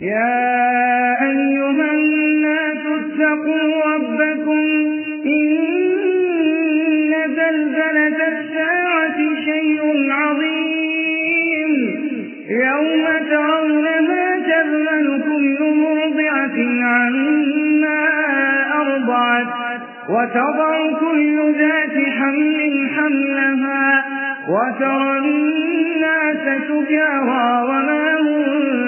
يا أيها الناس اتقوا ربكم إن زلزلة الساعة شيء عظيم. يوم ترونها تذهل كل مرضعة عما أرضعت وتضع كل ذات حمل حملها وترى الناس سكارى وما هم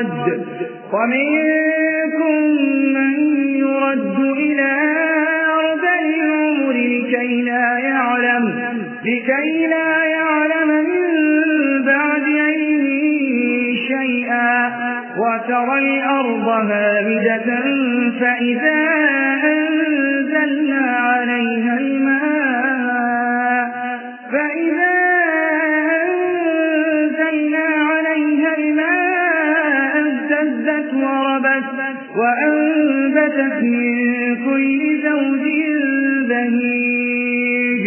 يرد. ومنكم من يرد إلى أرض العمر لكي لا يعلم لكي لا يعلم من بعد علم شيئا. وترى الأرض هامدة فإذا وأنبتت من كل زوج بهيج.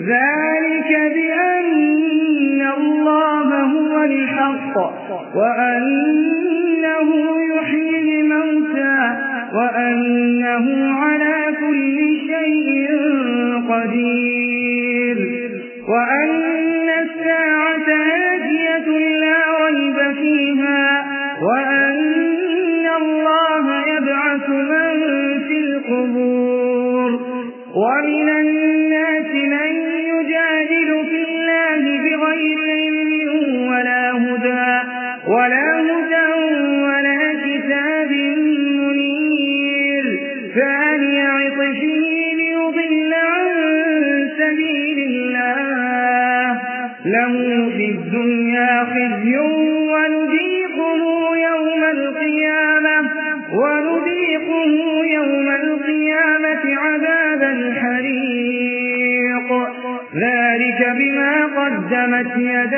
ذلك بأن الله هو الحق وأنه يحيي الموتى وأنه ولا هدى ولا كتاب منير. ثاني عطشه ليضل عن سبيل الله. له في الدنيا خزي ونذيقه يوم القيامة ونذيقه يوم القيامة عذاب الحريق. ذلك بما قدمت يداك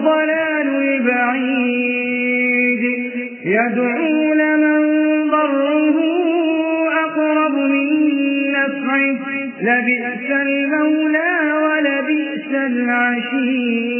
الضلال البعيد. يدعو لمن ضره أقرب من نفعه. لبئس المولى ولبئس العشير.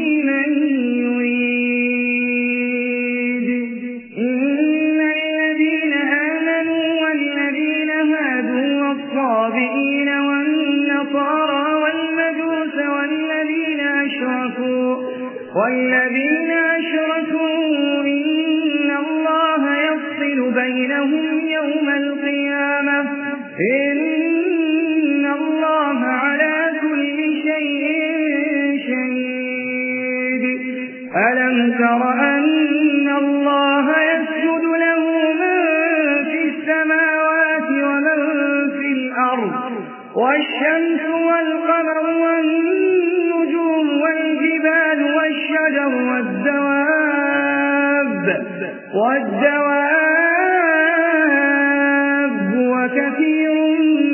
والدواب وكثير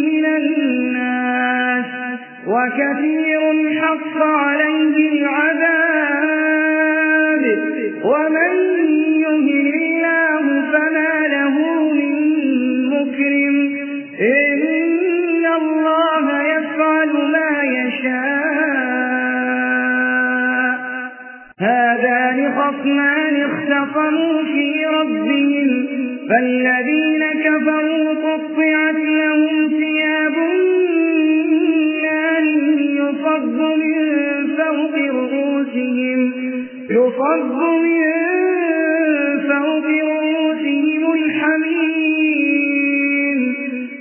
من الناس وكثير فالذين كفروا قطعت لهم ثياب نار يصب من فوق رؤوسهم يصب من فوق رؤوسهم الحميم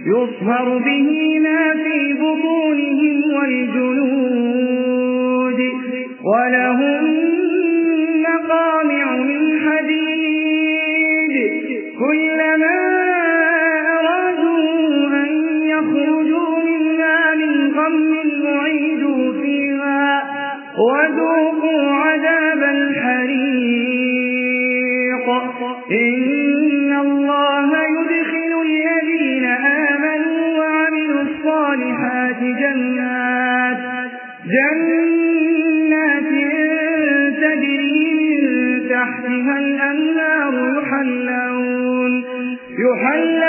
يصهر به ما في بطونهم والجلود ولهم كلما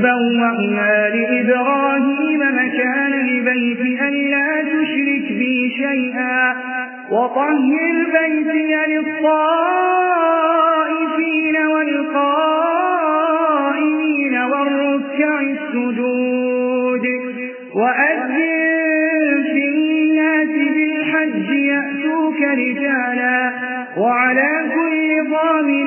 وإذ بوأنا لإبراهيم مكان البيت أن لا تشرك بي شيئا. وطهر بيتي للطائفين والقائمين والركع السجود. وأذن في الناس بالحج يأتوك رجالا. وعلى كل ضامر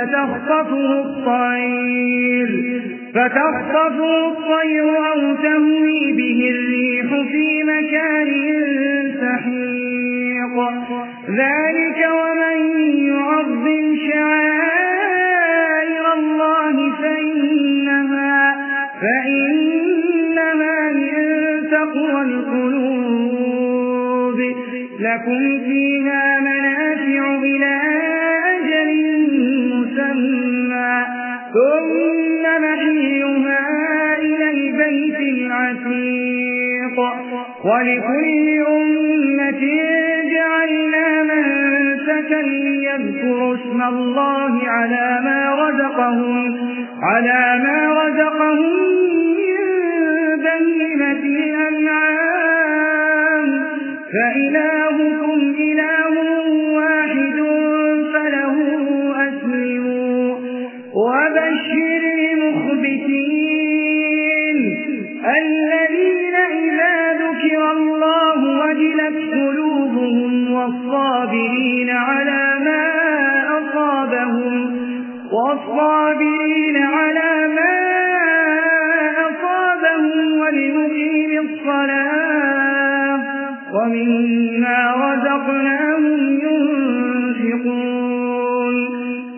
فتخطفه الطير. فتخطفه الطير أو تهوي به الريح في مكان سحيق. ذلك ومن يعظم شعائر الله فإنها, فإنها من تقوى القلوب. لكم فيها ولكل أمة جعلنا منسكا ليذكروا اسم الله على ما رزقهم على ما رزقهم من بهيمة الأنعام. فإلهكم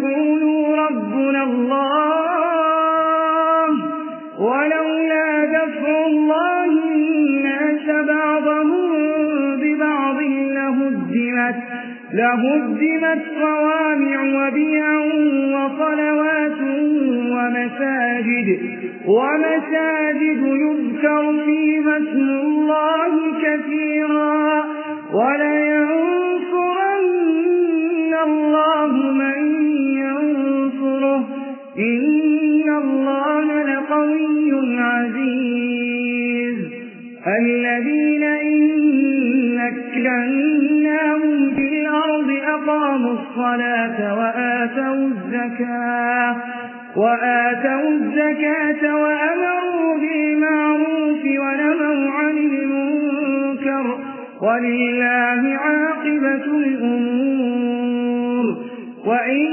يقولوا ربنا الله ولولا دفع الله الناس بعضهم ببعض لهدمت لهدمت صوامع وبيع وصلوات ومساجد ومساجد يذكر فيها اسم الله كثيرا ولينصرن الذين إن مكناهم في الأرض أقاموا الصلاة وآتوا الزكاة وآتوا الزكاة وأمروا بالمعروف ونهوا عن المنكر ولله عاقبة الأمور. وإن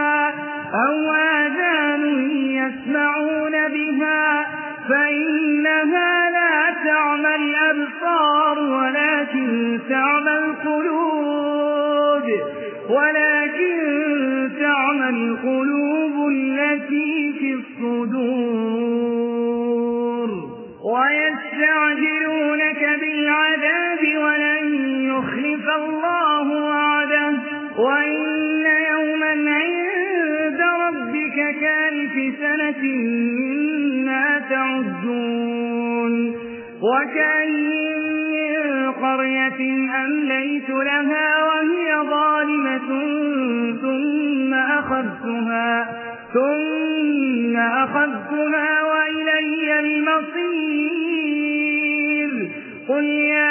أو آذان يسمعون بها فإنها لا تعمى الأبصار ولكن تعمى القلوب ولكن تعمى القلوب التي في الصدور ويستعجلونك بالعذاب ولن يخلف الله وعده وإن وكأين من قرية أمليت لها وهي ظالمة ثم أخذتها ثم أخذتها وإلي المصير. قل يا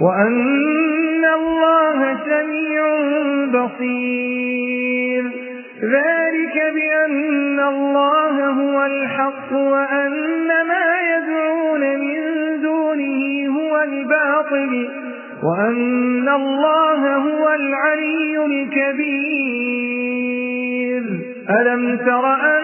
وأن الله سميع بصير ذلك بأن الله هو الحق وأن ما يدعون من دونه هو الباطل وأن الله هو العلي الكبير ألم تر أن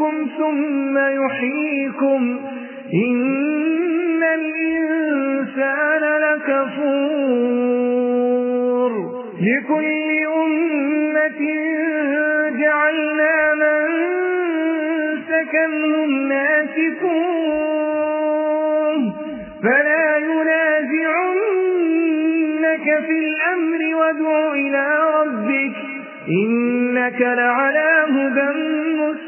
يميتكم ثم يحييكم. إن الإنسان لكفور. لكل أمة جعلنا من سكنهم ناسكون فلا ينازعنك في الأمر وادع إلى ربك. إنك لعلى هدى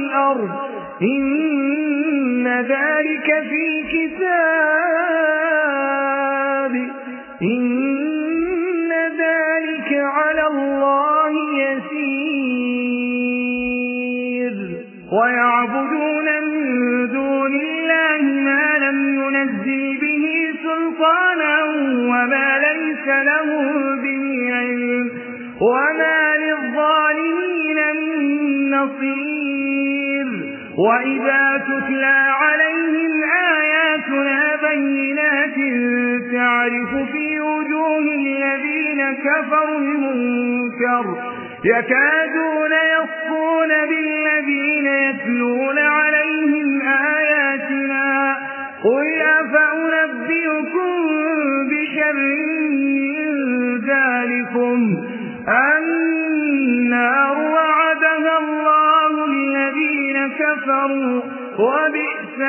والأرض إن ذلك في كتاب وإذا تتلى عليهم آياتنا بينات تعرف في وجوه الذين كفروا المنكر يكادون يصفون بالذين يتلون عليهم آياتنا قل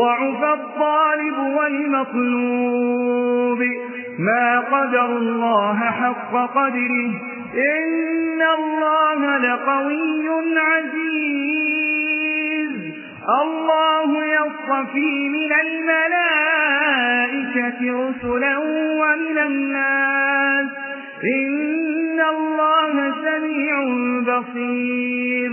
ضعف الطالب والمطلوب. ما قدر الله حق قدره. إن الله لقوي عزيز. الله يصفي من الملائكة رسلا ومن الناس. إن الله سميع بصير.